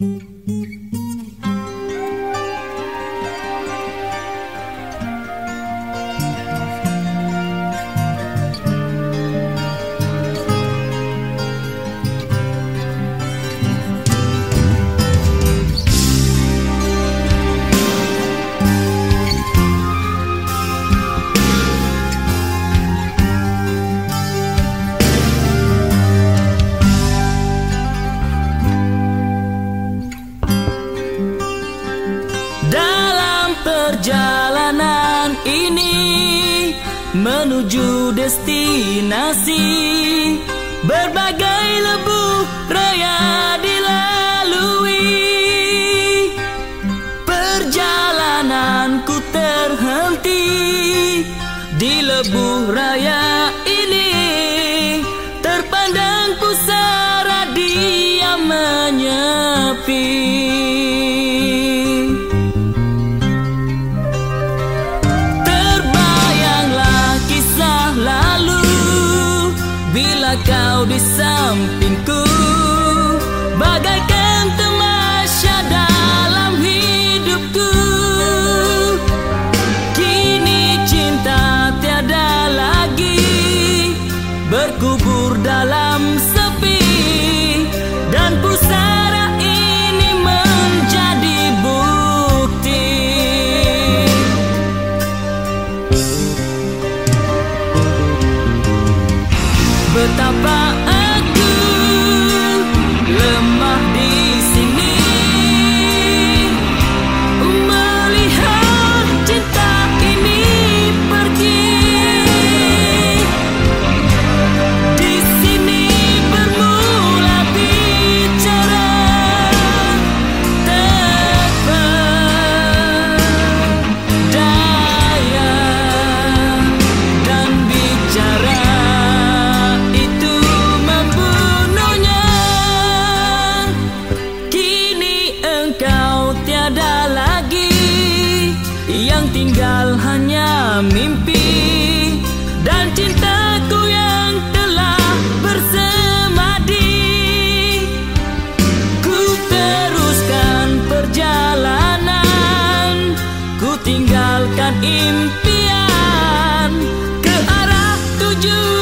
Música menuju destinasi. Berbagai lebu raya dilalui. Perjalananku terhenti di lebu raya ini. Terpandang kau di sampingku. Bagaikan temasya dalam hidupku. Kini cinta tiada lagi Berkubur dalam sepi. Dan pusara ini menjadi bukti. Betapa impian ke arah tujuan.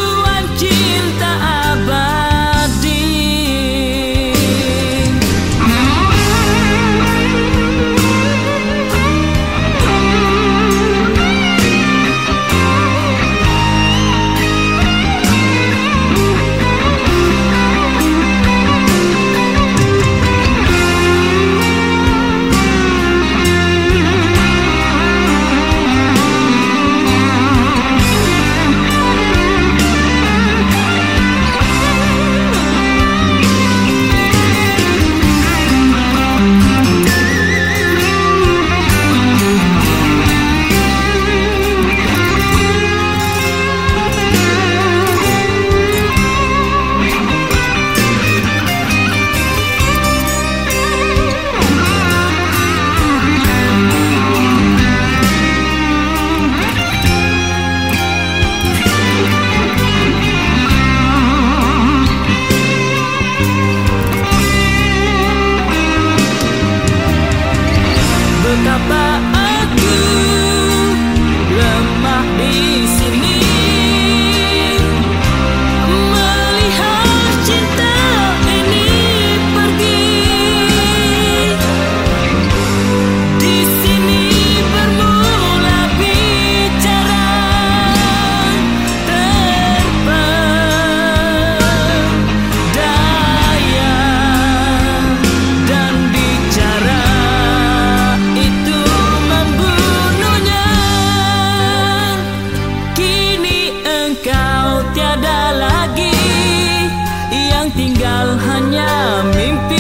hanya mimpi